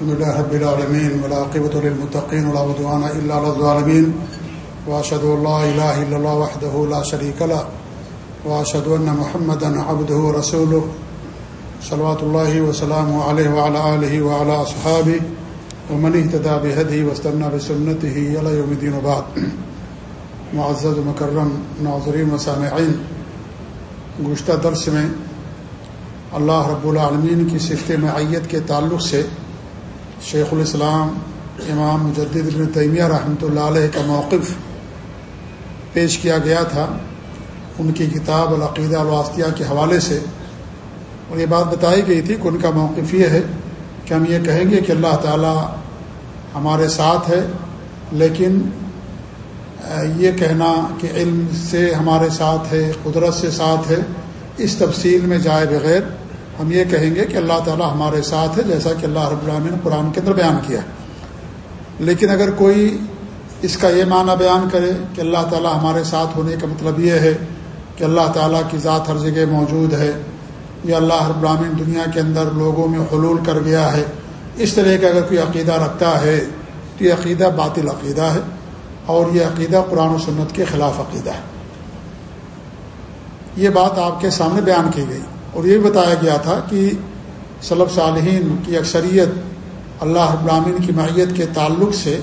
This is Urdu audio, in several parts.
الحمد لله رب العالمين والعاقبة للمتقين ولا عدوان إلا على الظالمين وأشهد أن لا إله إلا الله وحده لا شريك له وأشهد أن محمدا عبده ورسوله صلوات الله وسلامه عليه وعلى آله وعلى أصحابه ومن اهتدى بهديه واستنى بسنته إلى يوم الدين وبعد معزز مکرم ناظرین و سامعین گزشتہ درس میں اللہ رب العالمین کی صفت معیت کے تعلق سے شیخ الاسلام امام مجدد ابن تیمیہ رحمۃ اللہ علیہ کا موقف پیش کیا گیا تھا، ان کی کتاب العقیدہ الواسطیہ کے حوالے سے۔ اور یہ بات بتائی گئی تھی کہ ان کا موقف یہ ہے کہ ہم یہ کہیں گے کہ اللہ تعالی ہمارے ساتھ ہے، لیکن یہ کہنا کہ علم سے ہمارے ساتھ ہے، قدرت سے ساتھ ہے، اس تفصیل میں جائے بغیر ہم یہ کہیں گے کہ اللہ تعالی ہمارے ساتھ ہے، جیسا کہ اللہ رب العالمین نے قرآن کے اندر بیان کیا لیکن اگر کوئی اس کا یہ معنی بیان کرے کہ اللہ تعالی ہمارے ساتھ ہونے کا مطلب یہ ہے کہ اللہ تعالیٰ کی ذات ہر جگہ موجود ہے یا اللہ رب العالمین دنیا کے اندر لوگوں میں حلول کر گیا ہے، اس طرح کا اگر کوئی عقیدہ رکھتا ہے تو یہ عقیدہ باطل عقیدہ ہے اور یہ عقیدہ قرآن و سنت کے خلاف عقیدہ ہے۔ یہ بات آپ کے سامنے بیان کی گئی۔ اور یہ بتایا گیا تھا کہ صلب صالحین کی اکثریت اللہ ابراہین کی معیت کے تعلق سے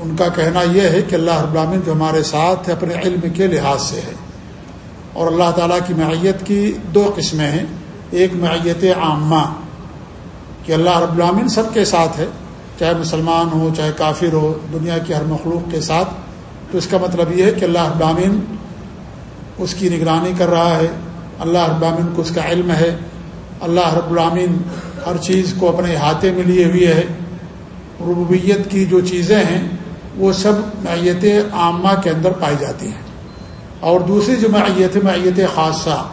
ان کا کہنا یہ ہے کہ اللہ ابراہین جو ہمارے ساتھ ہے، اپنے علم کے لحاظ سے ہے۔ اور اللہ تعالیٰ کی معیت کی دو قسمیں ہیں۔ ایک معیت عامہ، کہ اللہ رب العامن سب کے ساتھ ہے، چاہے مسلمان ہو، چاہے کافر ہو، دنیا کی ہر مخلوق کے ساتھ۔ تو اس کا مطلب یہ ہے کہ اللہ ابامین اس کی نگرانی کر رہا ہے۔ اللہ ابامین کو اس کا علم ہے۔ اللہ رب العامین ہر چیز کو اپنے احاطے میں لیے ہوئے ہے۔ ربوبیت کی جو چیزیں ہیں، وہ سب معیت عامہ کے اندر پائی جاتی ہیں۔ اور دوسری جو معیت ہے، معیت خاصہ۔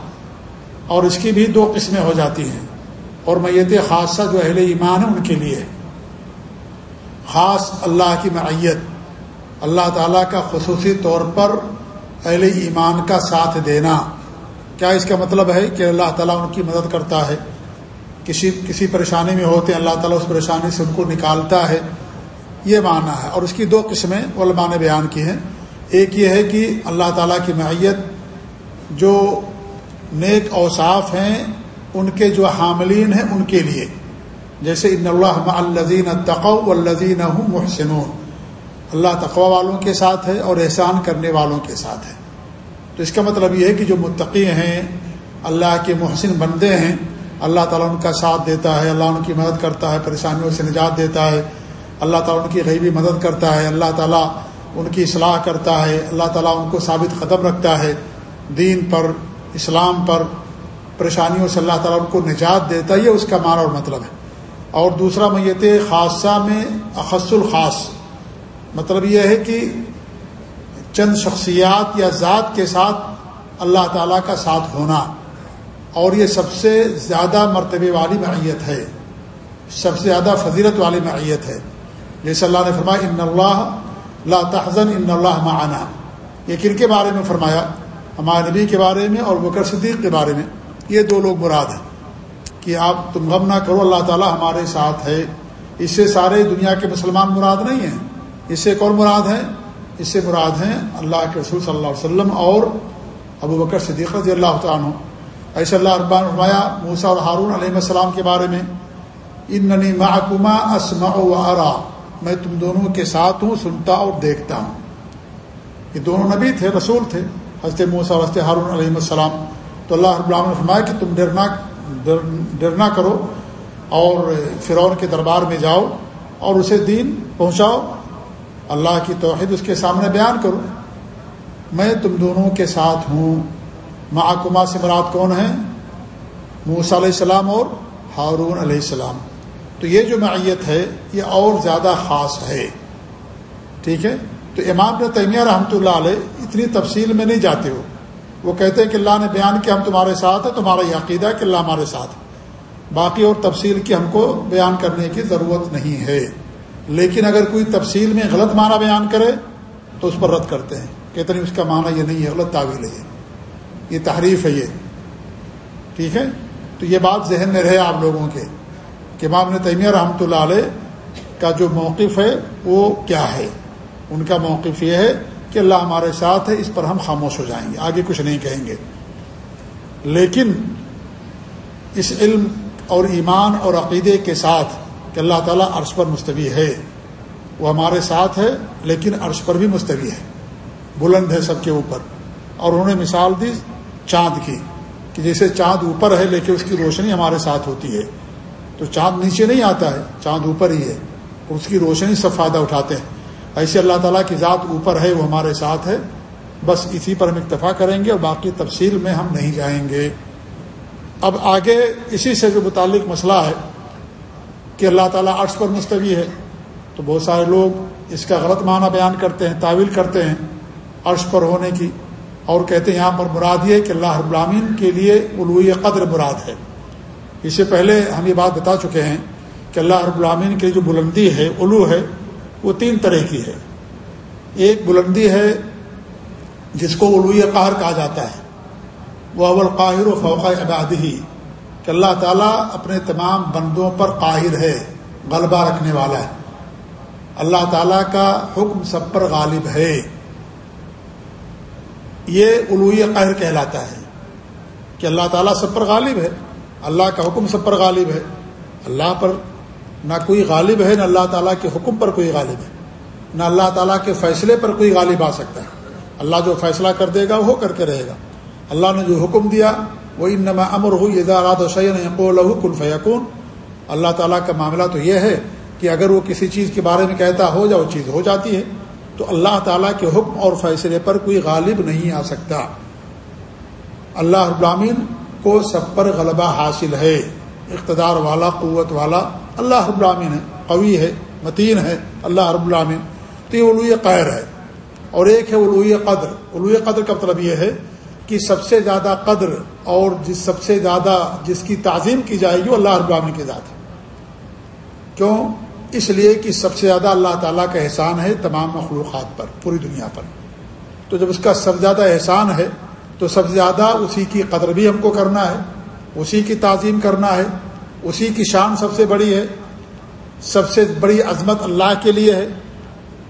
اور اس کی بھی دو قسمیں ہو جاتی ہیں۔ اور میت خاصہ جو اہل ایمان ہے ان کے لیے۔ خاص اللہ کی معیت۔ اللہ تعالیٰ کا خصوصی طور پر اہل ایمان کا ساتھ دینا۔ کیا اس کا مطلب ہے کہ اللہ تعالیٰ ان کی مدد کرتا ہے؟ کسی کسی پریشانی میں ہوتے ہیں، اللہ تعالیٰ اس پریشانی سے ان کو نکالتا ہے۔ یہ معنی ہے۔ اور اس کی دو قسمیں علماء نے بیان کی ہیں۔ ایک یہ ہے کہ اللہ تعالیٰ کی معیت جو نیک اوصاف ہیں، ان کے جو حاملین ہیں، ان کے لیے۔ جیسے ان اللہ الزین تقو الزین محسنون۔ اللہ تقوا والوں کے ساتھ ہے اور احسان کرنے والوں کے ساتھ ہے۔ تو اس کا مطلب یہ ہے کہ جو متقی ہیں، اللہ کے محسن بندے ہیں، اللہ تعالیٰ ان کا ساتھ دیتا ہے، اللہ ان کی مدد کرتا ہے، پریشانیوں سے نجات دیتا ہے، اللہ تعالیٰ ان کی غیبی مدد کرتا ہے، اللہ تعالیٰ ان کی اصلاح کرتا ہے، اللہ تعالیٰ ان کو ثابت قدم رکھتا ہے، دین پر، اسلام پر پریشانیوں سے اللہ تعالیٰ ان کو نجات دیتا ہے، یہ اس کا معنی اور مطلب ہے۔ اور دوسرا میت خاصہ میں اخص الخاص۔ مطلب یہ ہے کہ چند شخصیات یا ذات کے ساتھ اللہ تعالیٰ کا ساتھ ہونا اور یہ سب سے زیادہ مرتبے والی معیت ہے، سب سے زیادہ فضیلت والی معیت ہے۔ جیسے اللہ نے فرمایا، ان اللہ لا تحزن، ان اللہ معنا۔ یہ کن کے بارے میں فرمایا؟ ہمارے نبی کے بارے میں اور بکر صدیق کے بارے میں۔ یہ دو لوگ مراد ہیں کہ آپ تم غم نہ کرو، اللہ تعالیٰ ہمارے ساتھ ہے۔ اس سے سارے دنیا کے مسلمان مراد نہیں ہیں۔ اس سے کون مراد ہیں اس سے مراد ہیں اللہ کے رسول صلی اللہ علیہ وسلم اور ابو بکر صدیق رضی اللہ عنہ۔ ایسے اللہ اربان فرمایا موسا اور ہارون علیہ السلام کے بارے میں ان ننی محکمہ اسما و میں تم دونوں کے ساتھ ہوں، سنتا اور دیکھتا ہوں۔ یہ دونوں نبی تھے، رسول تھے، حضرت موسا اور حضرت ہارون علیہ السلام۔ تو اللہ رب نے فرمایا کہ تم ڈرنا ڈرنا کرو اور فرعون کے دربار میں جاؤ اور اسے دین پہنچاؤ۔ اللہ کی توحید اس کے سامنے بیان کرو میں تم دونوں کے ساتھ ہوں۔ محکمہ سے مراد کون ہیں؟ موسیٰ علیہ السلام اور ہارون علیہ السلام۔ تو یہ جو معیت ہے، یہ اور زیادہ خاص ہے۔ ٹھیک ہے؟ تو امام نے تیمیہ رحمۃ اللہ علیہ اتنی تفصیل میں نہیں جاتے ہو۔ وہ کہتے ہیں کہ اللہ نے بیان کیا، ہم تمہارے ساتھ ہیں، تمہارا یہ عقیدہ کہ اللہ ہمارے ساتھ۔ باقی اور تفصیل کی ہم کو بیان کرنے کی ضرورت نہیں ہے۔ لیکن اگر کوئی تفصیل میں غلط معنی بیان کرے تو اس پر رد کرتے ہیں کہتے ہیں اس کا معنی یہ نہیں ہے، غلط تعویل ہے یہ۔ یہ تحریف ہے یہ۔ ٹھیک ہے؟ تو یہ بات ذہن میں رہے آپ لوگوں کے کہ امام نے تیمیہ رحمۃ اللہ علیہ کا جو موقف ہے وہ کیا ہے؟ ان کا موقف یہ ہے کہ اللہ ہمارے ساتھ ہے، اس پر ہم خاموش ہو جائیں گے، آگے کچھ نہیں کہیں گے۔ لیکن اس علم اور ایمان اور عقیدے کے ساتھ کہ اللہ تعالیٰ عرش پر مستوی ہے۔ وہ ہمارے ساتھ ہے، لیکن عرش پر بھی مستوی ہے۔ بلند ہے سب کے اوپر۔ اور انہوں نے مثال دی چاند کی، کہ جیسے چاند اوپر ہے، لیکن اس کی روشنی ہمارے ساتھ ہوتی ہے۔ تو چاند نیچے نہیں آتا ہے، چاند اوپر ہی ہے۔ اس کی روشنی سب فائدہ اٹھاتے ہیں۔ ایسے اللہ تعالیٰ کی ذات اوپر ہے، وہ ہمارے ساتھ ہے۔ بس اسی پر ہم اکتفا کریں گے اور باقی تفصیل میں ہم نہیں جائیں گے۔ اب آگے اسی سے جو متعلق مسئلہ ہے کہ اللہ تعالیٰ عرش پر مستوی ہے۔ تو بہت سارے لوگ اس کا غلط معنی بیان کرتے ہیں، تعویل کرتے ہیں عرش پر ہونے کی اور کہتے ہیں یہاں پر مراد یہ کہ اللہ رب العامین کے لیے علوی قدر مراد ہے۔ اس سے پہلے ہم یہ بات بتا چکے ہیں کہ اللہ رب العامین کی جو بلندی ہے علو ہے، وہ تین طرح کی ہے۔ ایک بلندی ہے جس کو علوی قہر کہا جاتا ہے۔ وہ اول قاہر و فوق عبادی کہ اللہ تعالیٰ اپنے تمام بندوں پر قاہر ہے، غلبہ رکھنے والا ہے۔ اللہ تعالیٰ کا حکم سب پر غالب ہے۔ یہ علوی قہر کہلاتا ہے کہ اللہ تعالیٰ سب پر غالب ہے، اللہ کا حکم سب پر غالب ہے۔ اللہ پر نہ کوئی غالب ہے، نہ اللہ تعالیٰ کے حکم پر کوئی غالب ہے۔ نہ اللہ تعالیٰ کے فیصلے پر کوئی غالب آ سکتا ہے۔ اللہ جو فیصلہ کر دے گا، وہ کر کے رہے گا۔ اللہ نے جو حکم دیا وہ ان نما امر ہو یہ دارات وسین کن فیقون اللہ تعالیٰ کا معاملہ تو یہ ہے کہ اگر وہ کسی چیز کے بارے میں کہتا ہو جائے وہ چیز ہو جاتی ہے، تو اللہ تعالیٰ کے حکم اور فیصلے پر کوئی غالب نہیں آ سکتا۔ اللہ ابرامین کو سب پر غلبہ حاصل ہے۔ اقتدار والا، قوت والا اللہ رب ہے، قوی ہے، متین ہے اللہ رب العامن تو یہ علوی قیر ہے۔ اور ایک ہے علوی قدر۔ علوی قدر کا مطلب یہ ہے کہ سب سے زیادہ قدر اور جس سب سے زیادہ جس کی تعظیم کی جائے گی وہ اللہ رب العامن کے ذات ہے۔ کیوں؟ اس لیے کہ سب سے زیادہ اللہ تعالیٰ کا احسان ہے تمام مخلوقات پر، پوری دنیا پر۔ تو جب اس کا سب سے زیادہ احسان ہے، تو سب سے زیادہ اسی کی قدر بھی ہم کو کرنا ہے، اسی کی تعظیم کرنا ہے، اسی کی شان سب سے بڑی ہے، سب سے بڑی عظمت اللہ کے لیے ہے،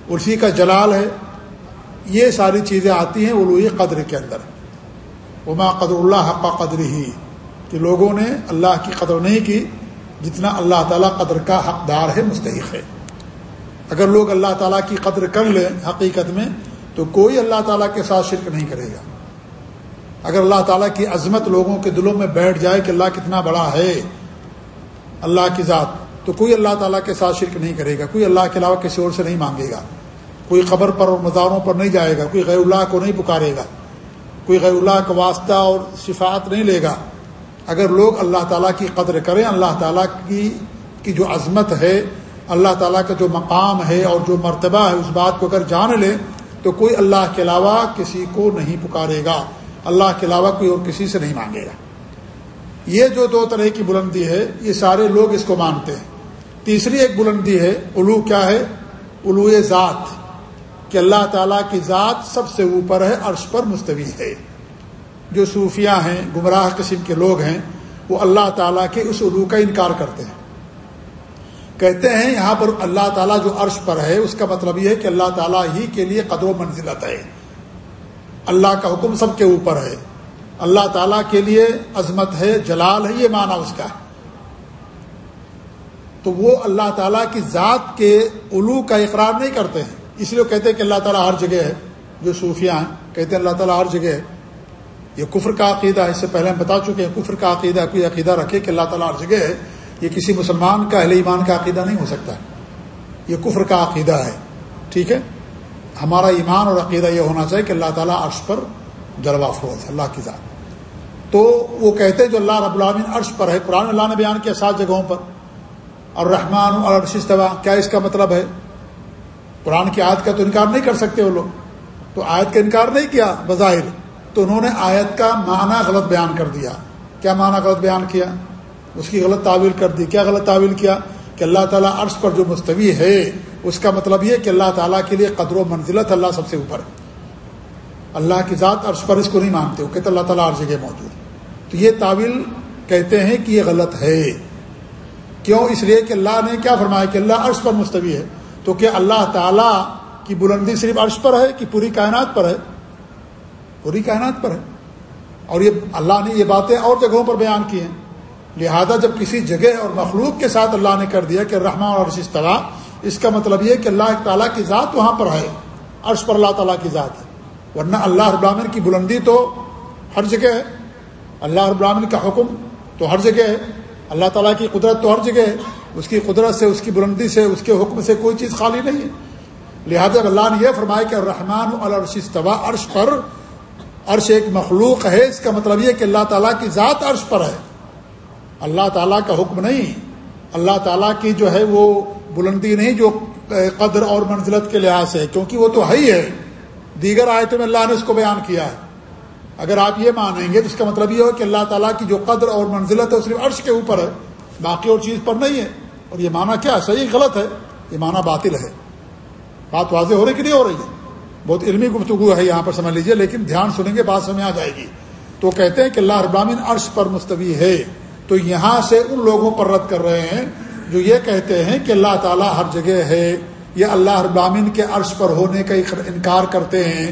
اسی کا جلال ہے۔ یہ ساری چیزیں آتی ہیں الوحی قدر کے اندر۔ عما قدر اللہ حق قدر ہی کہ لوگوں نے اللہ کی قدر نہیں کی، جتنا اللہ تعالیٰ قدر کا حقدار ہے، مستحق ہے۔ اگر لوگ اللہ تعالیٰ کی قدر کر لیں حقیقت میں، تو کوئی اللہ تعالیٰ کے ساتھ شرک نہیں کرے گا۔ اگر اللہ تعالیٰ کی عظمت لوگوں کے دلوں میں بیٹھ جائے کہ اللہ کتنا بڑا ہے، اللہ کی ذات، تو کوئی اللہ تعالیٰ کے ساتھ شرک نہیں کرے گا۔ کوئی اللہ کے علاوہ کسی اور سے نہیں مانگے گا۔ کوئی قبر پر اور مزاروں پر نہیں جائے گا۔ کوئی غیر اللہ کو نہیں پکارے گا۔ کوئی غیر اللہ کا واسطہ اور صفات نہیں لے گا۔ اگر لوگ اللہ تعالیٰ کی قدر کریں، اللہ تعالیٰ کی کی جو عظمت ہے، اللہ تعالیٰ کا جو مقام ہے اور جو مرتبہ ہے، اس بات کو اگر جان لیں تو کوئی اللہ کے علاوہ کسی کو نہیں پکارے گا۔ اللہ کے علاوہ کوئی اور کسی سے نہیں مانگے گا۔ یہ جو دو طرح کی بلندی ہے، یہ سارے لوگ اس کو مانتے ہیں۔ تیسری ایک بلندی ہے، الو کیا ہے؟ الو ذات۔ کہ اللہ تعالیٰ کی ذات سب سے اوپر ہے، عرش پر مستوی ہے۔ جو صوفیہ ہیں، گمراہ قسم کے لوگ ہیں، وہ اللہ تعالیٰ کے اس علو کا انکار کرتے ہیں۔ کہتے ہیں، یہاں پر اللہ تعالیٰ جو عرش پر ہے، اس کا مطلب یہ ہے کہ اللہ تعالیٰ ہی کے لیے قدر و منزلت ہے۔ اللہ کا حکم سب کے اوپر ہے۔ اللہ تعالیٰ کے لیے عظمت ہے، جلال ہے، یہ معنی اس کا تو وہ اللہ تعالیٰ کی ذات کے علو کا اقرار نہیں کرتے ہیں۔ اس لیے کہتے ہیں کہ اللہ تعالیٰ ہر جگہ ہے، جو صوفیہ ہیں، کہتے ہیں اللہ تعالیٰ ہر جگہ ہے۔ یہ کفر کا عقیدہ ہے، اس سے پہلے ہم بتا چکے ہیں، کفر کا عقیدہ کوئی عقیدہ رکھے کہ اللہ تعالیٰ ہر جگہ ہے، یہ کسی مسلمان کا اہل ایمان کا عقیدہ نہیں ہو سکتا۔ یہ کفر کا عقیدہ ہے، ٹھیک ہے؟ ہمارا ایمان اور عقیدہ یہ ہونا چاہیے کہ اللہ تعالیٰ عرش پر جلوہ فروز ہے، اللہ کی ذات۔ تو وہ کہتے ہیں جو اللہ رب العالمین عرش پر ہے، قرآن اللہ نے بیان کیا سات جگہوں پر۔ اور رحمان اور استوا کیا اس کا مطلب ہے؟ قرآن کی آیت کا تو انکار نہیں کر سکتے وہ لوگ۔ تو آیت کا انکار نہیں کیا، بظاہر۔ تو انہوں نے آیت کا معنی غلط بیان کر دیا۔ کیا معنی غلط بیان کیا؟ اس کی غلط تعویل کر دی۔ کیا غلط تعویل کیا؟ کہ اللہ تعالیٰ عرش پر جو مستوی ہے، اس کا مطلب یہ کہ اللہ تعالیٰ کے لیے قدر و منزلت اللہ سب سے اوپر ہے۔ اللہ کی ذات عرش پر اس کو نہیں مانتے، وہ کہتے اللہ تعالیٰ ہر جگہ موجود تو یہ تعویل کہتے ہیں کہ یہ غلط ہے۔ کیوں؟ اس لیے کہ اللہ نے کیا فرمایا کہ اللہ عرش پر مستوی ہے۔ تو کیا اللہ تعالیٰ کی بلندی صرف عرش پر ہے کہ پوری کائنات پر ہے؟ پوری کائنات پر ہے۔ اور یہ اللہ نے یہ باتیں اور جگہوں پر بیان کی ہیں۔ لہذا جب کسی جگہ اور مخلوق کے ساتھ اللہ نے کر دیا کہ رحمان اور استوا اس کا مطلب یہ کہ اللہ تعالیٰ کی ذات وہاں پر ہے۔ عرش پر اللہ تعالیٰ کی ذات ہے۔ ورنہ اللہ ابراہین کی بلندی تو ہر جگہ ہے۔ اللہ ابراہین کا حکم تو ہر جگہ ہے۔ اللہ تعالیٰ کی قدرت تو ہر جگہ ہے۔ اس کی قدرت سے، اس کی بلندی سے، اس کے حکم سے کوئی چیز خالی نہیں ہے۔ لہذا اللہ نے یہ فرمایا کہ رحمان الرش استوا عرش پر، عرش ایک مخلوق ہے، اس کا مطلب یہ کہ اللہ تعالیٰ کی ذات عرش پر ہے۔ اللہ تعالیٰ کا حکم نہیں۔ اللہ تعالیٰ کی جو ہے وہ بلندی نہیں، جو قدر اور منزلت کے لحاظ سے، کیونکہ وہ تو ہے ہی ہے۔ دیگر آیتوں میں اللہ نے اس کو بیان کیا ہے۔ اگر آپ یہ مانیں گے تو اس کا مطلب یہ ہو کہ اللہ تعالیٰ کی جو قدر اور منزلت ہے صرف عرش کے اوپر ہے، باقی اور چیز پر نہیں ہے۔ اور یہ معنی کیا صحیح غلط ہے؟ یہ معنی باطل ہے۔ بات واضح ہو رہی کہ نہیں ہو رہی ہے؟ بہت علمی گفتگو ہے یہاں پر، سمجھ لیجیے لیکن دھیان سنیں گے، بات سمجھ آ جائے گی۔ تو کہتے ہیں کہ اللہ ابراہین عرش پر مستوی ہے۔ تو یہاں سے ان لوگوں پر رد کر رہے ہیں جو یہ کہتے ہیں کہ اللہ تعالیٰ ہر جگہ ہے۔ یا اللہ ابراہین کے عرش پر ہونے کا انکار کرتے ہیں۔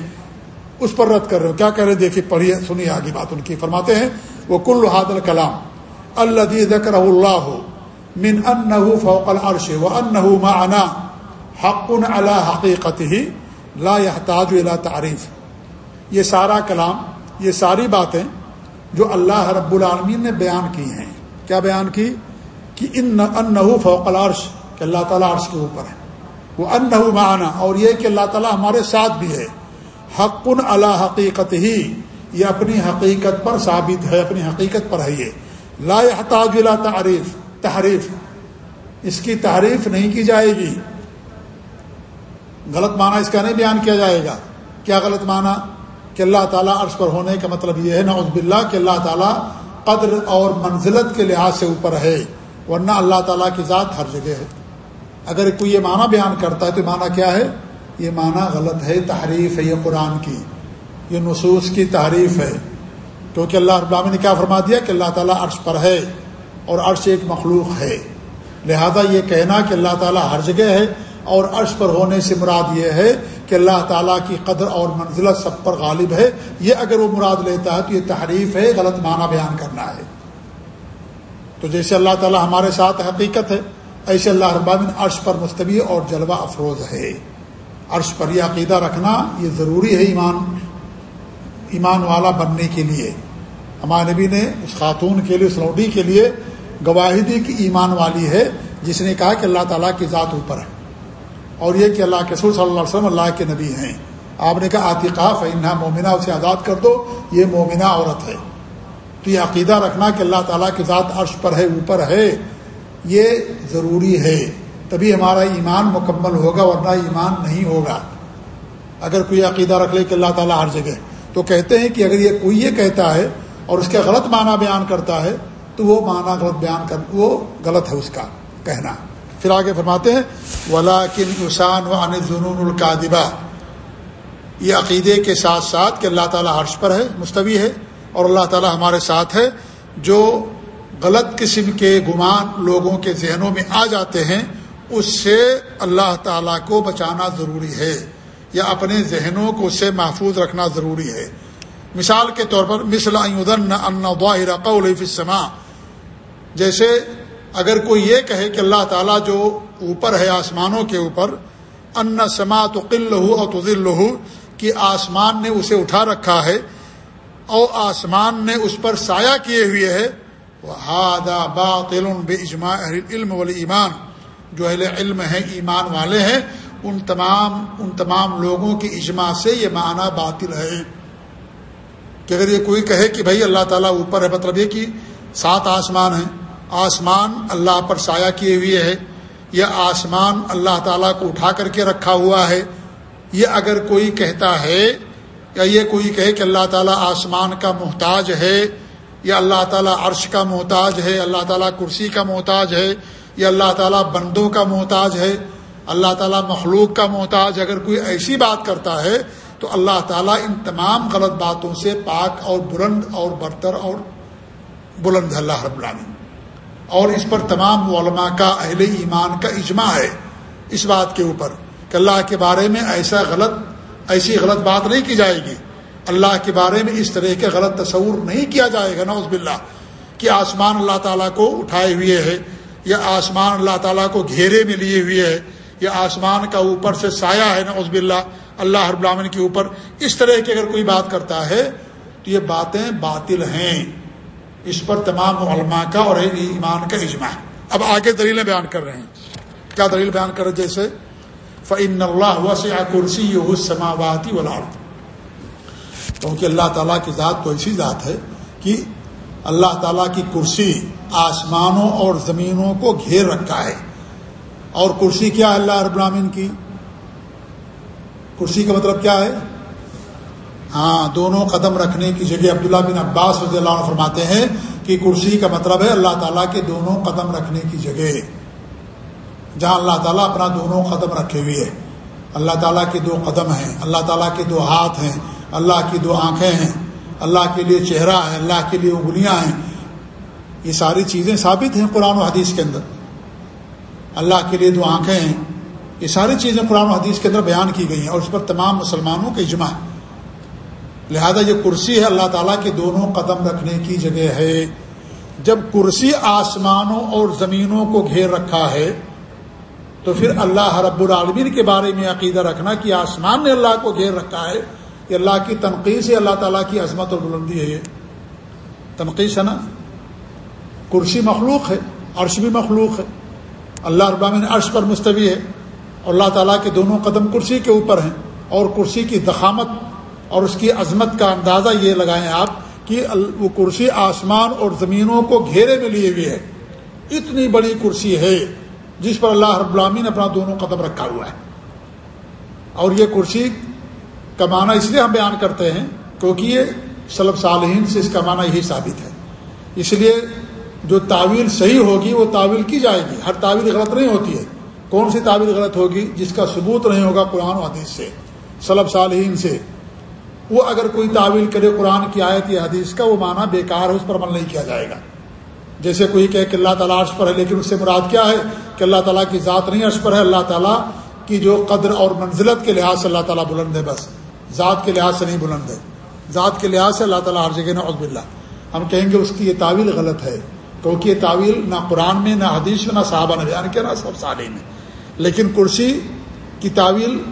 اس پر رد کر رہے ہو کیا کہہ رہے دیکھیے، پڑھیے، سنیے آگے بات ان کی۔ فرماتے ہیں وہ کل حاد الکلام اللہ ذکر اللہ من ان فوق العرش و ان معنا حق اللہ حقیقت ہی لا يحتاج الى تعریف یہ سارا کلام، یہ ساری باتیں جو اللہ رب العالمین نے بیان کی ہیں، کیا بیان کی؟ کہ ان ان فوق العرش، کہ اللہ تعالیٰ عرش کے اوپر ہے۔ وہ ان معنا، اور یہ کہ اللہ تعالیٰ ہمارے ساتھ بھی ہے۔ حق اللہ حقیقت ہی یہ اپنی حقیقت پر ثابت ہے، اپنی حقیقت پر ہے یہ۔ لا يحتاج الى تعریف تحریف۔ اس کی تعریف نہیں کی جائے گی۔ غلط معنی اس کا نہیں بیان کیا جائے گا۔ کیا غلط معنی؟ کہ اللہ تعالیٰ عرض پر ہونے کا مطلب یہ ہے، نعوذ باللہ، کہ اللہ تعالیٰ قدر اور منزلت کے لحاظ سے اوپر ہے، ورنہ اللہ تعالیٰ کی ذات ہر جگہ ہے۔ اگر کوئی یہ معنی بیان کرتا ہے تو معنی کیا ہے؟ یہ معنی غلط ہے، تحریف ہے، یہ قرآن کی۔ یہ نصوص کی تعریف ہے۔ کیونکہ اللہ ابرامی نے کیا فرما دیا؟ کہ اللہ تعالیٰ عرش پر ہے۔ اور عرش ایک مخلوق ہے۔ لہذا یہ کہنا کہ اللہ تعالیٰ ہر جگہ ہے اور عرش پر ہونے سے مراد یہ ہے کہ اللہ تعالیٰ کی قدر اور منزلت سب پر غالب ہے۔ یہ اگر وہ مراد لیتا ہے تو یہ تحریف ہے، غلط معنی بیان کرنا ہے۔ تو جیسے اللہ تعالیٰ ہمارے ساتھ حقیقت ہے، ایسے اللہ ابامن عرش پر مستوی اور جلوہ افروز ہے۔ عرش پر یہ عقیدہ رکھنا یہ ضروری ہے ایمان ایمان والا بننے کے لیے۔ ہمارے نبی نے اس خاتون کے لیے، اس لوڈی کے لیے گواہی دی کہ ایمان والی ہے، جس نے کہا کہ اللہ تعالیٰ کی ذات اوپر ہے۔ اور یہ کہ اللہ کے سور صلی اللہ علیہ وسلم اللہ کے نبی ہیں۔ آپ نے کہا عطیقہ فنحا مومنہ اسے آزاد کر دو، یہ مومنہ عورت ہے۔ تو یہ عقیدہ رکھنا کہ اللہ تعالیٰ کی ذات عرش پر ہے، اوپر ہے، یہ ضروری ہے۔ تبھی ہمارا ایمان مکمل ہوگا، ورنہ ایمان نہیں ہوگا۔ اگر کوئی عقیدہ رکھ لے کہ اللہ تعالیٰ ہر جگہ تو کہتے ہیں کہ اگر یہ کوئی یہ کہتا ہے اور اس کا غلط معنی بیان کرتا ہے تو وہ معنی غلط بیان کر وہ غلط ہے اس کا کہنا۔ پھر آگے فرماتے ہیں ولا کن حسان و ان جنون القادبہ یہ عقیدے کے ساتھ ساتھ کہ اللہ تعالیٰ عرش پر ہے، مستوی ہے، اور اللہ تعالیٰ ہمارے ساتھ ہے، جو غلط قسم کے گمان لوگوں کے ذہنوں میں آ جاتے ہیں، اس سے اللہ تعالیٰ کو بچانا ضروری ہے، یا اپنے ذہنوں کو اس سے محفوظ رکھنا ضروری ہے۔ مثال کے طور پر مثلا قول فی السماء۔ جیسے اگر کوئی یہ کہے کہ اللہ تعالیٰ جو اوپر ہے آسمانوں کے اوپر، ان سما تو قل لہو اور تزل کہ آسمان نے اسے اٹھا رکھا ہے اور آسمان نے اس پر سایہ کیے ہوئے ہے وہ باطل بے اجماع علم ولی ایمان جو اہل علم ہیں، ایمان والے ہیں، ان تمام ان تمام لوگوں کی اجماع سے یہ معنی باطل ہے۔ کہ اگر یہ کوئی کہے کہ بھائی اللہ تعالیٰ اوپر ہے مطلب یہ کہ سات آسمان ہیں۔ آسمان اللہ پر سایہ کیے ہوئے ہے یا آسمان اللہ تعالیٰ کو اٹھا کر کے رکھا ہوا ہے۔ یہ اگر کوئی کہتا ہے یا یہ کوئی کہے کہ اللہ تعالیٰ آسمان کا محتاج ہے، یا اللہ تعالیٰ عرش کا محتاج ہے، اللہ تعالیٰ کرسی کا محتاج ہے، یا اللہ تعالیٰ بندوں کا محتاج ہے، اللہ تعالیٰ مخلوق کا محتاج، اگر کوئی ایسی بات کرتا ہے تو اللہ تعالیٰ ان تمام غلط باتوں سے پاک اور بلند اور برتر اور بلند اللہ رب العالمین۔ اور اس پر تمام علماء کا اہل ایمان کا اجماع ہے اس بات کے اوپر کہ اللہ کے بارے میں ایسا غلط، ایسی غلط بات نہیں کی جائے گی۔ اللہ کے بارے میں اس طرح کے غلط تصور نہیں کیا جائے گا نوز باللہ۔ کہ آسمان اللہ تعالیٰ کو اٹھائے ہوئے ہے، یا آسمان اللہ تعالیٰ کو گھیرے میں لیے ہوئے ہے، یا آسمان کا اوپر سے سایہ ہے نا عزب اللہ اللہ ہر بلامن کے اوپر اس طرح کی اگر کوئی بات کرتا ہے تو یہ باتیں باطل ہیں۔ اس پر تمام علماء کا اور ایمان کا اجماع ہے۔ اب آگے دلیلیں بیان کر رہے ہیں۔ کیا دلیل بیان کر رہے جیسے فعن اللہ وسیع کرسی سماواتی ولاد کیونکہ اللہ تعالیٰ کی ذات تو ایسی ذات ہے کہ اللہ تعالیٰ کی کرسی آسمانوں اور زمینوں کو گھیر رکھا ہے۔ اور کرسی کیا ہے اللہ رب العالمین کی؟ کرسی کا مطلب کیا ہے؟ ہاں دونوں قدم رکھنے کی جگہ عبداللہ بن عباس رضی اللہ عنہ فرماتے ہیں کہ کرسی کا مطلب ہے اللہ تعالیٰ کے دونوں قدم رکھنے کی جگہ۔ جہاں اللہ تعالیٰ اپنا دونوں قدم رکھے ہوئے ہے اللہ تعالیٰ کے دو قدم ہیں، اللہ تعالیٰ کے دو ہاتھ ہیں، اللہ کی دو آنکھیں ہیں۔ اللہ کے لیے چہرہ ہے، اللہ کے لیے انگلیاں ہیں۔ یہ ساری چیزیں ثابت ہیں قرآن و حدیث کے اندر۔ اللہ کے لیے دو آنکھیں ہیں۔ یہ ساری چیزیں قرآن و حدیث کے اندر بیان کی گئی ہیں اور اس پر تمام مسلمانوں کا اجماع ہے لہذا یہ کرسی ہے اللہ تعالیٰ کے دونوں قدم رکھنے کی جگہ ہے۔ جب کرسی آسمانوں اور زمینوں کو گھیر رکھا ہے، تو پھر اللہ رب العالمین کے بارے میں عقیدہ رکھنا کہ آسمان نے اللہ کو گھیر رکھا ہے کہ اللہ کی تنقید سے اللہ تعالیٰ کی عظمت اور بلندی ہے۔ یہ تنقید ہے نا؟ کرسی مخلوق ہے، عرش بھی مخلوق ہے۔ اللہ ابامن عرش پر مستوی ہے اور اللہ تعالیٰ کے دونوں قدم کرسی کے اوپر ہیں اور کرسی کی دخامت اور اس کی عظمت کا اندازہ یہ لگائیں آپ کہ وہ کرسی آسمان اور زمینوں کو گھیرے میں لیے ہوئے ہے۔ اتنی بڑی کرسی ہے جس پر اللہ رب العامین اپنا دونوں قدم رکھا ہوا ہے۔ اور یہ کرسی کا معنی اس لیے ہم بیان کرتے ہیں کیونکہ یہ سلب صالحین سے اس کا معنی یہی ثابت ہے۔ اس لیے جو تعویل صحیح ہوگی وہ تعویل کی جائے گی۔ ہر تعویل غلط نہیں ہوتی ہے۔ کون سی تعویل غلط ہوگی جس کا ثبوت نہیں ہوگا قرآن و حدیث سے؟ سلب صالحین سے۔ وہ اگر کوئی تعویل کرے قرآن کی آیت یا حدیث کا، وہ معنی بیکار ہے، اس پر عمل نہیں کیا جائے گا۔ جیسے کوئی کہے کہ اللہ تعالیٰ عرش پر ہے، لیکن اس سے مراد کیا ہے؟ کہ اللہ تعالیٰ کی ذات نہیں عرش پر ہے، اللہ تعالیٰ کی جو قدر اور منزلت کے لحاظ سے اللہ تعالیٰ بلند ہے بس۔ ذات کے لحاظ سے نہیں بلند ہے۔ ذات کے لحاظ سے اللہ تعالیٰ ہر جگہ عزب اللہ ہم کہیں گے اس کی یہ تعویل غلط ہے، کیونکہ یہ تعویل نہ قرآن میں، نہ حدیث میں، نہ صحابہ نے یعنی بیان کیا نہ سب سالے میں۔ لیکن کرسی کی تعویل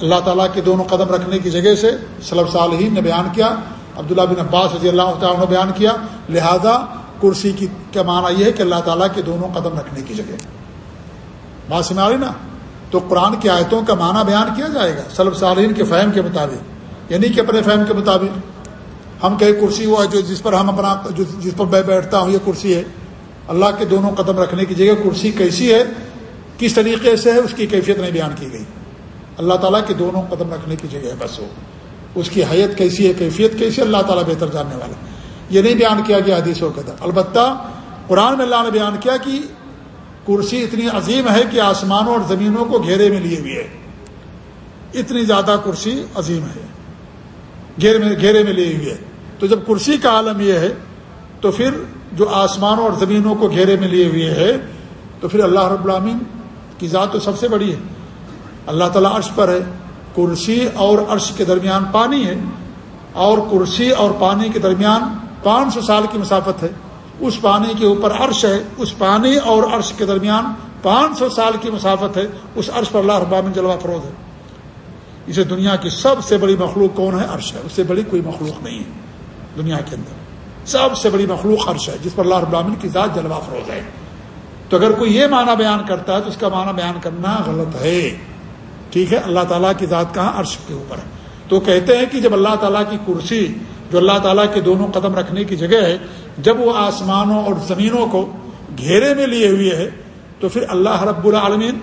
اللہ تعالیٰ کے دونوں قدم رکھنے کی جگہ سے صلب صالحین نے بیان کیا، عبداللہ بن عباس رضی اللہ تعالیٰ نے بیان کیا۔ لہذا کرسی کی کا معنی یہ ہے کہ اللہ تعالیٰ کے دونوں قدم رکھنے کی جگہ۔ بات سمجھ رہی نا؟ تو قرآن کی آیتوں کا معنی بیان کیا جائے گا سلب صالحین کے فہم کے مطابق۔ یعنی کہ اپنے فہم کے مطابق۔ ہم کہیں کرسی وہ ہے جو جس پر ہم اپنا جس پر میں بیٹھتا ہوں، یہ کرسی ہے۔ اللہ کے دونوں قدم رکھنے کی جگہ کرسی کیسی ہے؟ کس طریقے سے ہے؟ اس کی کیفیت نہیں بیان کی گئی۔ اللہ تعالیٰ کے دونوں قدم رکھنے کی جگہ ہے، بس وہ۔ اس کی حیت کیسی ہے، کیفیت کیسی ہے، اللہ تعالیٰ بہتر جاننے والا یہ نہیں بیان کیا گیا حدیثوں کے اندر البتہ قرآن میں اللہ نے بیان کیا کہ کرسی اتنی عظیم ہے کہ آسمانوں اور زمینوں کو گھیرے میں لیے ہوئے اتنی زیادہ کرسی عظیم ہے، گھیرے میں گھیرے میں لیے ہوئے تو جب کرسی کا عالم یہ ہے، تو پھر جو آسمانوں اور زمینوں کو گھیرے میں لیے ہوئے ہے، تو پھر اللہ رب العامین کی ذات تو سب سے بڑی ہے۔ اللہ تعالیٰ عرش پر ہے، کرسی اور عرش کے درمیان پانی ہے، اور کرسی اور پانی کے درمیان پانچ سو سال کی مسافت ہے۔ اس پانی کے اوپر عرش ہے، اس پانی اور عرش کے درمیان پانچ سو سال کی مسافت ہے، اس عرش پر اللہ ربام جلوہ فروز ہے۔ اسے دنیا کی سب سے بڑی مخلوق کون ہے؟ عرش ہے۔ اس سے بڑی کوئی مخلوق نہیں ہے دنیا کے اندر۔ سب سے بڑی مخلوق عرش ہے، جس پر اللہ ابامن کی ذات جلوہ فروز ہے۔ تو اگر کوئی یہ معنی بیان کرتا ہے تو اس کا معنی بیان کرنا غلط ہے۔ ٹھیک ہے اللہ تعالیٰ کی ذات کہاں عرش کے اوپر ہے؟ تو کہتے ہیں کہ جب اللہ تعالیٰ کی کرسی جو اللہ تعالیٰ کے دونوں قدم رکھنے کی جگہ ہے، جب وہ آسمانوں اور زمینوں کو گھیرے میں لیے ہوئے ہے، تو پھر اللہ رب العالمین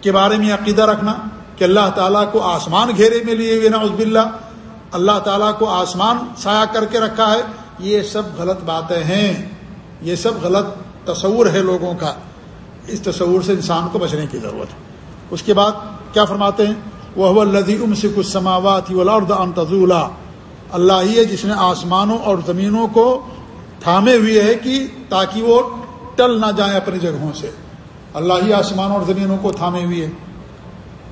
کے بارے میں عقیدہ رکھنا کہ اللہ تعالیٰ کو آسمان گھیرے میں لیے ہوئے نا عزب اللہ اللہ تعالیٰ کو آسمان سایہ کر کے رکھا ہے، یہ سب غلط باتیں ہیں۔ یہ سب غلط تصور ہے لوگوں کا۔ اس تصور سے انسان کو بچنے کی ضرورت ہے۔ اس کے بعد کیا فرماتے ہیں؟ وہ لدی ام سے کچھ سماوات اللہ ہی ہے جس نے آسمانوں اور زمینوں کو تھامے ہوئے ہے کہ تاکہ وہ ٹل نہ جائیں اپنی جگہوں سے۔ اللہ ہی آسمان اور زمینوں کو تھامے ہوئے ہیں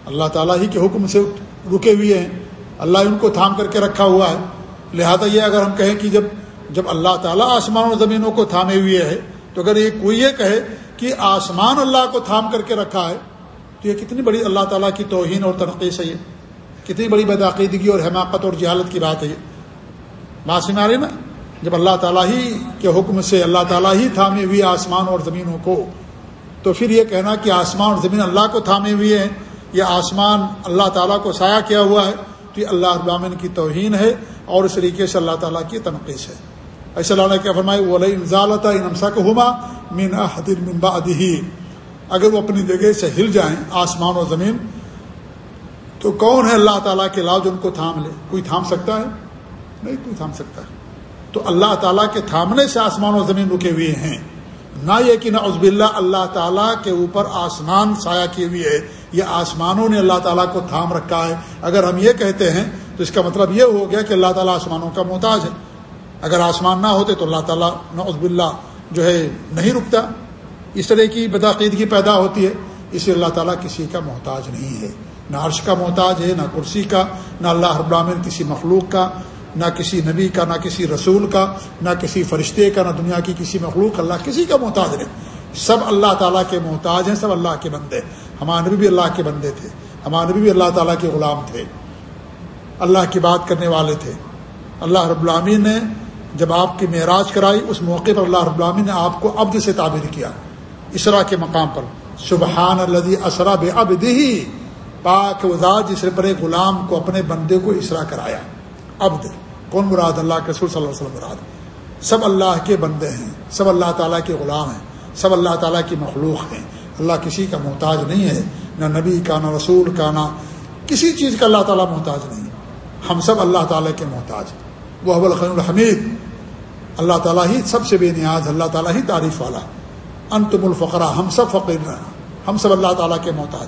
اللہ تعالیٰ ہی کے حکم سے رکے ہوئے ہیں۔ اللہ ان کو تھام کر کے رکھا ہوا ہے۔ لہذا یہ اگر ہم کہیں کہ جب جب اللہ تعالیٰ آسمان اور زمینوں کو تھامے ہوئے ہے، تو اگر یہ کوئی یہ کہے کہ آسمان اللہ کو تھام کر کے رکھا ہے تو یہ کتنی بڑی اللہ تعالیٰ کی توہین اور تنقید ہے یہ؟ کتنی بڑی بدعقیدگی اور حماقت اور جہالت کی بات ہے یہ؟ بات سنا نا جب اللہ تعالیٰ ہی کے حکم سے اللہ تعالیٰ ہی تھامے ہوئے آسمان اور زمینوں کو، تو پھر یہ کہنا کہ آسمان اور زمین اللہ کو تھامے ہوئے ہیں یا آسمان اللہ تعالیٰ کو سایہ کیا ہوا ہے، تو یہ اللہ ابامن کی توہین ہے اور اس طریقے سے اللہ تعالیٰ کی تنقید ہے۔ ایسا اللہ نے کیا فرمائی ولی انزالتا انمسا کو ہما مین حدر ممبا ادہی اگر وہ اپنی جگہ سے ہل جائیں آسمان و زمین، تو کون ہے اللہ تعالیٰ کے علاوہ جو ان کو تھام لے؟ کوئی تھام سکتا ہے؟ نہیں، کوئی تھام سکتا ہے۔ تو اللہ تعالیٰ کے تھامنے سے آسمان و زمین رکے ہوئے ہیں۔ نہ یہ کہ نہ عزب اللہ اللہ تعالیٰ کے اوپر آسمان سایہ کیے ہوئے ہے، یہ آسمانوں نے اللہ تعالیٰ کو تھام رکھا ہے۔ اگر ہم یہ کہتے ہیں، تو اس کا مطلب یہ ہو گیا کہ اللہ تعالیٰ آسمانوں کا محتاج ہے۔ اگر آسمان نہ ہوتے تو اللہ تعالیٰ نہ عزب اللہ جو ہے نہیں رکتا۔ اس طرح کی بدعقیدگی پیدا ہوتی ہے، اس لیے اللہ تعالیٰ کسی کا محتاج نہیں ہے۔ نہ عرش کا محتاج ہے، نہ کرسی کا، نہ اللہ رب کسی مخلوق کا، نہ کسی نبی کا، نہ کسی رسول کا، نہ کسی فرشتے کا، نہ دنیا کی کسی مخلوق اللہ کسی کا محتاج نہیں۔ سب اللہ تعالیٰ کے محتاج ہیں، سب اللہ کے بندے ہمارے نبی بھی اللہ کے بندے تھے، ہمارے نبی بھی اللہ تعالیٰ کے غلام تھے۔ اللہ کی بات کرنے والے تھے۔ اللہ رب العامین نے جب آپ کی معراج کرائی، اس موقع پر اللہ رب العامین نے آپ کو عبد سے تعبیر کیا۔ اسرا کے مقام پر۔ سبحان الدی اسرا بے ابد ہی پاک وزاد جس پر غلام کو اپنے بندے کو اسرا کرایا۔ عبد، کون مراد؟ اللہ کے رسول صلی اللہ علیہ وسلم مراد۔ سب اللہ کے بندے ہیں، سب اللہ تعالیٰ کے غلام ہیں، سب اللہ تعالیٰ کی مخلوق ہیں۔ اللہ کسی کا محتاج نہیں ہے، نہ نبی کا، نہ رسول کا، نہ کسی چیز کا اللہ تعالیٰ محتاج نہیں۔ ہم سب اللہ تعالیٰ کے محتاج وہ اب الخن الحمید۔ اللہ تعالیٰ ہی سب سے بے نیاز، اللہ تعالیٰ ہی تعریف والا۔ ہے انتم الفقرا ہم سب فقیر ہم سب اللہ تعالیٰ کے محتاج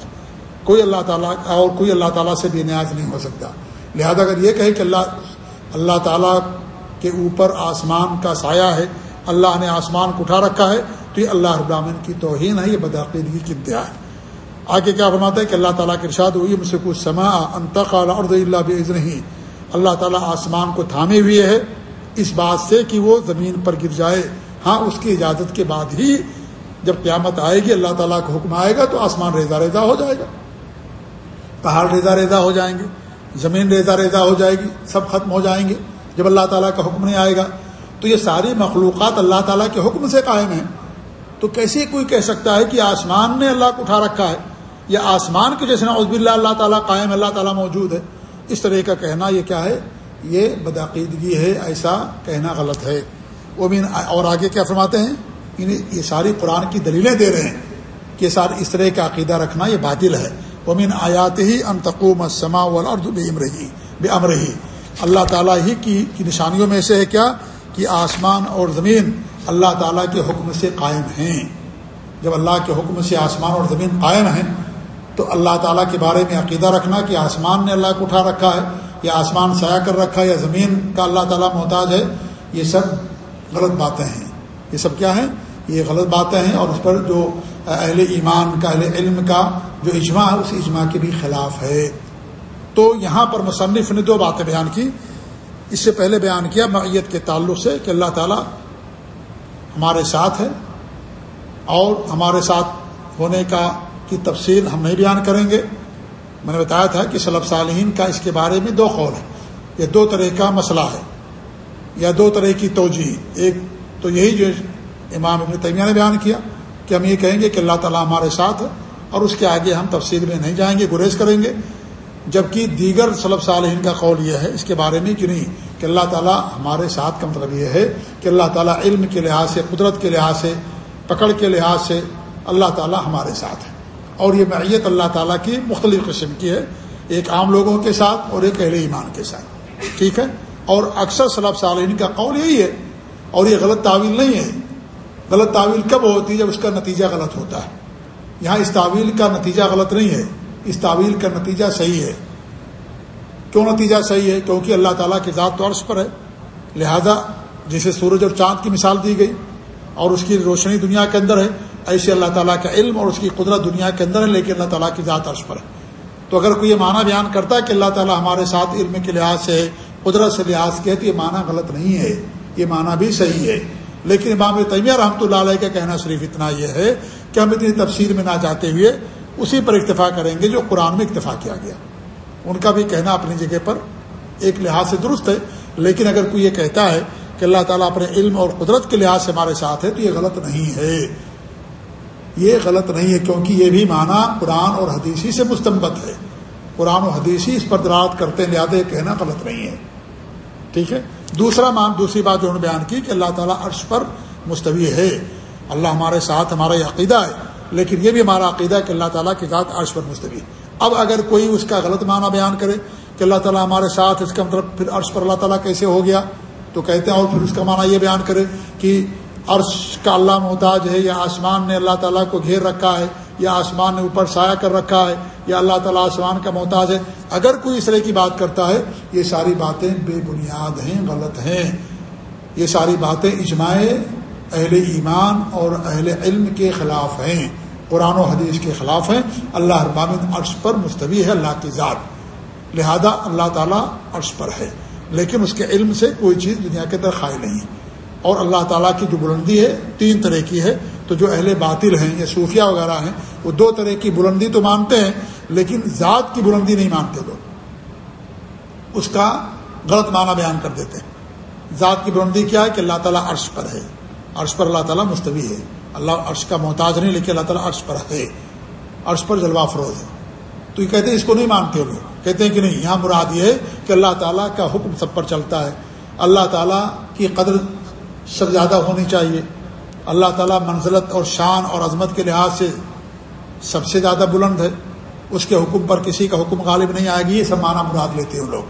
کوئی اللہ تعالیٰ اور کوئی اللہ تعالیٰ سے بے نیاز نہیں ہو سکتا۔ لہذا اگر یہ کہے کہ اللہ اللہ تعالیٰ کے اوپر آسمان کا سایہ ہے، اللہ نے آسمان کو اٹھا رکھا ہے، تو یہ اللہ ابراہین کی توہین ہے، یہ بدعقیدگی کی انتہا ہے۔ آگے کیا فرماتا ہے کہ اللہ تعالیٰ کے ارشاد ہوئی مجھ سے کچھ سما انتقال اور اللہ بز نہیں اللہ تعالیٰ آسمان کو تھامے ہوئے ہے۔ اس بات سے کہ وہ زمین پر گر جائے۔ ہاں اس کی اجازت کے بعد ہی جب قیامت آئے گی، اللہ تعالیٰ کا حکم آئے گا تو آسمان ریزا ریزا ہو جائے گا۔ پہاڑ ریزا ریزا ہو جائیں گے، زمین ریزا ریزا ہو جائے گی، سب ختم ہو جائیں گے۔ جب اللہ تعالیٰ کا حکم نہیں آئے گا، تو یہ ساری مخلوقات اللہ تعالیٰ کے حکم سے قائم ہیں۔ تو کیسے کوئی کہہ سکتا ہے کہ آسمان نے اللہ کو اٹھا رکھا ہے؟ یا آسمان کے جیسے عزب اللہ اللہ تعالیٰ قائم اللہ تعالیٰ موجود ہے۔ اس طرح کا کہنا یہ کیا ہے؟ یہ بدعقیدگی ہے، ایسا کہنا غلط ہے۔ وہ بھی اور آگے کیا فرماتے ہیں؟ یہ ساری قرآن کی دلیلیں دے رہے ہیں کہ سارے اس طرح کا عقیدہ رکھنا یہ باطل ہے۔ ومن آیات ہی انتقوم سما بے امرحی بے امرحی اللہ تعالیٰ ہی کی کی نشانیوں میں سے ہے کیا؟ کہ آسمان اور زمین اللہ تعالیٰ کے حکم سے قائم ہیں۔ جب اللہ کے حکم سے آسمان اور زمین قائم ہیں، تو اللہ تعالیٰ کے بارے میں عقیدہ رکھنا کہ آسمان نے اللہ کو اٹھا رکھا ہے، یا آسمان سایہ کر رکھا ہے، یا زمین کا اللہ تعالیٰ محتاج ہے، یہ سب غلط باتیں ہیں۔ یہ سب کیا ہیں؟ یہ غلط باتیں ہیں اور اس پر جو اہل ایمان کا، اہل علم کا جو اجماع ہے، اس اجماع کے بھی خلاف ہے۔ تو یہاں پر مصنف نے دو باتیں بیان کی۔ اس سے پہلے بیان کیا معیت کے تعلق سے کہ اللہ تعالیٰ ہمارے ساتھ ہے اور ہمارے ساتھ ہونے کا، کی تفصیل ہم نہیں بیان کریں گے۔ میں نے بتایا تھا کہ صلب صالحین کا اس کے بارے میں دو قول ہے یہ دو طرح کا مسئلہ ہے۔ یا دو طرح کی توجہ ایک تو یہی جو امام ابن تیمیہ نے بیان کیا کہ ہم یہ کہیں گے کہ اللہ تعالیٰ ہمارے ساتھ ہے اور اس کے آگے ہم تفصیل میں نہیں جائیں گے، گریز کریں گے۔ جبکہ دیگر صلب صالحین کا قول یہ ہے، اس کے بارے میں کہ نہیں؟ کہ اللہ تعالیٰ ہمارے ساتھ کا مطلب یہ ہے کہ اللہ تعالیٰ علم کے لحاظ سے، قدرت کے لحاظ سے، پکڑ کے لحاظ سے اللہ تعالیٰ ہمارے ساتھ ہے۔ اور یہ معیت اللہ تعالیٰ کی مختلف قسم کی ہے، ایک عام لوگوں کے ساتھ اور ایک اہل ایمان کے ساتھ۔ ٹھیک ہے؟ اور اکثر صلاب صالحین کا قول یہی ہے، اور یہ غلط تعویل نہیں ہے۔ غلط تعویل کب ہوتی ہے جب اس کا نتیجہ غلط ہوتا ہے؟ یہاں اس تعویل کا نتیجہ غلط نہیں ہے، اس تعویل کا نتیجہ صحیح ہے۔ کیوں نتیجہ صحیح ہے؟ کیونکہ اللہ تعالیٰ کی ذات تو عرض پر ہے۔ لہذا جسے سورج اور چاند کی مثال دی گئی اور اس کی روشنی دنیا کے اندر ہے، ایسے اللہ تعالیٰ کا علم اور اس کی قدرت دنیا کے اندر ہے، لیکن اللہ تعالیٰ کی ذات عرش پر ہے۔ تو اگر کوئی یہ معنی بیان کرتا ہے کہ اللہ تعالیٰ ہمارے ساتھ علم کے لحاظ سے، قدرت سے لحاظ کے تو یہ معنی غلط نہیں ہے۔ یہ معنی بھی صحیح ہے۔ لیکن امام طیمیہ رحمۃ اللہ علیہ کا کہنا صرف اتنا یہ ہے کہ ہم اتنی تفسیر میں نہ جاتے ہوئے اسی پر اکتفا کریں گے جو قرآن میں اکتفا کیا گیا۔ ان کا بھی کہنا اپنی جگہ پر ایک لحاظ سے درست ہے، لیکن اگر کوئی یہ کہتا ہے کہ اللہ تعالیٰ اپنے علم اور قدرت کے لحاظ سے ہمارے ساتھ ہے تو یہ غلط نہیں ہے۔ یہ غلط نہیں ہے کیونکہ یہ بھی معنی قرآن اور حدیثی سے مستمت ہے۔ قرآن و حدیثی اس پر درات کرتے ہیں، لہٰذا یہ کہنا غلط نہیں ہے۔ ٹھیک ہے؟ دوسرا مان دوسری بات جو انہوں نے بیان کی کہ اللہ تعالیٰ عرش پر مستوی ہے۔ اللہ ہمارے ساتھ ہمارا یہ عقیدہ ہے، لیکن یہ بھی ہمارا عقیدہ ہے کہ اللہ تعالیٰ کے ساتھ عرش پر مستوی۔ اب اگر کوئی اس کا غلط معنی بیان کرے کہ اللہ تعالیٰ ہمارے ساتھ، اس کا مطلب پھر عرش پر اللہ تعالیٰ کیسے ہو گیا؟ تو کہتے ہیں اور پھر اس کا معنی یہ بیان کرے کہ عرش کا اللہ محتاج ہے یا آسمان نے اللہ تعالیٰ کو گھیر رکھا ہے۔ یا آسمان نے اوپر سایہ کر رکھا ہے، یا اللہ تعالیٰ آسمان کا محتاج ہے۔ اگر کوئی اس طرح کی بات کرتا ہے، یہ ساری باتیں بے بنیاد ہیں، غلط ہیں۔ یہ ساری باتیں اجماع اہل ایمان اور اہل علم کے خلاف ہیں۔ قرآن و حدیث کے خلاف ہیں۔ اللہ ابامد عرش پر مستوی ہے، اللہ کی ذات۔ لہذا اللہ تعالیٰ عرش پر ہے۔ لیکن اس کے علم سے کوئی چیز دنیا کے اندر خائے نہیں اور اللہ تعالیٰ کی جو بلندی ہے، تین طرح کی ہے۔ تو جو اہل باطل ہیں یا صوفیہ وغیرہ ہیں، وہ دو طرح کی بلندی تو مانتے ہیں، لیکن ذات کی بلندی نہیں مانتے لوگ۔ اس کا غلط معنی بیان کر دیتے ہیں۔ ذات کی بلندی کیا ہے کہ اللہ تعالیٰ عرش پر ہے۔ عرش پر اللہ تعالیٰ مستوی ہے۔ اللہ عرش کا محتاج نہیں، لیکن اللہ تعالیٰ عرش پر ہے۔ عرش پر جلوہ فروز ہے۔ تو یہ کہتے ہیں اس کو نہیں مانتے لوگ۔ کہتے ہیں کہ نہیں، یہاں مراد یہ ہے کہ اللہ تعالیٰ کا حکم سب پر چلتا ہے۔ اللہ تعالیٰ کی قدر سب زیادہ ہونی چاہیے۔ اللہ تعالیٰ منزلت اور شان اور عظمت کے لحاظ سے سب سے زیادہ بلند ہے۔ اس کے حکم پر کسی کا حکم غالب نہیں آئے گی، یہ سب معنی مراد لیتے ہیں لوگ۔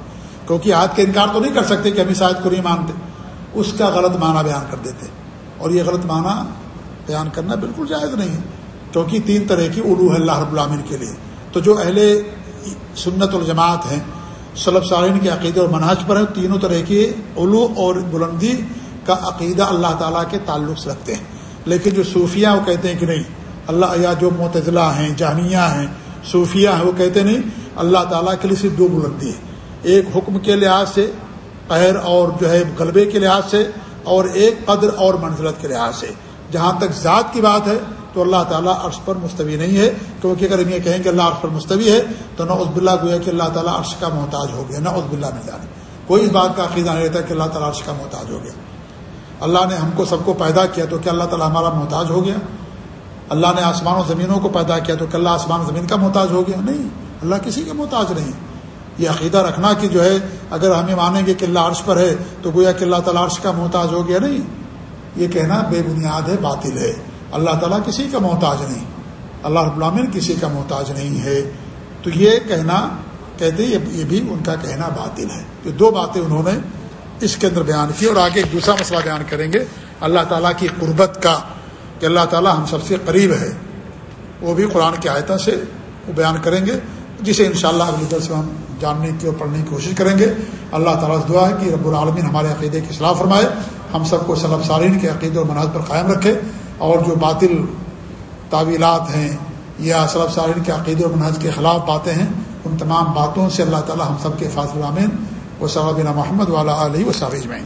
کیونکہ آج کا انکار تو نہیں کر سکتے کہ ہم اس آیت کو نہیں مانتے اس کا غلط معنی بیان کر دیتے اور یہ غلط معنی بیان کرنا بالکل جائز نہیں ہے۔ کیونکہ تین طرح کی اردو ہے اللہ رب العامن کے لیے۔ تو جو اہل سنت الجماعت ہیں صلب سالین کے عقیدے اور منحج پر ہیں، تینوں طرح کی علو اور بلندی کا عقیدہ اللہ تعالیٰ کے تعلق سے رکھتے ہیں۔ لیکن جو صوفیہ وہ کہتے ہیں کہ نہیں، اللہ یا جو معتضلہ ہیں جامعہ ہیں صوفیہ ہیں، وہ کہتے نہیں، اللہ تعالیٰ کے لیے صرف دو بلندی ہے ایک حکم کے لحاظ سے پیر اور جو ہے غلبے کے لحاظ سے، اور ایک قدر اور منزلت کے لحاظ سے۔ جہاں تک ذات کی بات ہے، تو اللہ تعالیٰ عرش پر مستوی نہیں ہے۔ کیونکہ اگر ہم یہ کہیں کہ اللہ عرش پر مستوی ہے، تو نہ عزب اللہ گویا کہ اللہ تعالیٰ عرش کا محتاج ہو گیا، نہ عزب اللہ میں جانے کوئی اس بات کا عقیدہ نہیں رہتا کہ اللہ تعالیٰ عرش کا محتاج ہو گیا۔ اللہ نے ہم کو سب کو پیدا کیا تو کیا اللہ تعالیٰ ہمارا محتاج ہو گیا۔ اللہ نے آسمان و زمینوں کو پیدا کیا تو کیا اللہ آسمان و زمین کا محتاج ہو گیا۔ نہیں، اللہ کسی کا محتاج نہیں۔ یہ عقیدہ رکھنا کہ جو ہے، اگر ہمیں مانیں گے کہ اللہ عرش پر ہے تو گویا کہ اللہ تعالیٰ عرش کا محتاج ہو گیا۔ نہیں، یہ کہنا بے بنیاد ہے، باطل ہے۔ اللہ تعالیٰ کسی کا محتاج نہیں۔ اللہ رب العالمین کسی کا محتاج نہیں ہے۔ تو یہ کہنا، کہتے یہ بھی ان کا کہنا باطل ہے۔ تو دو باتیں انہوں نے اس کے اندر بیان کی اور آگے ایک دوسرا مسئلہ بیان کریں گے۔ اللہ تعالیٰ کی قربت کا کہ اللہ تعالیٰ ہم سب سے قریب ہے۔ وہ بھی قرآن کی آیتوں سے وہ بیان کریں گے، جسے انشاءاللہ شاء اللہ سے ہم جاننے کی اور پڑھنے کی کوشش کریں گے۔ اللہ تعالیٰ سے دعا ہے کہ رب العالمین ہمارے عقیدے کی اصلاح فرمائے، ہم سب کو صلب سارین کے عقیدے اور مناظ پر قائم رکھے۔ اور جو باطل تعویلات ہیں یا صلب سارین کے عقیدے اور مناظ کے خلاف باتیں ہیں، ان تمام باتوں سے اللہ تعالیٰ ہم سب کے فاصل امین و صحابینہ محمد والا علیہ و صابج میں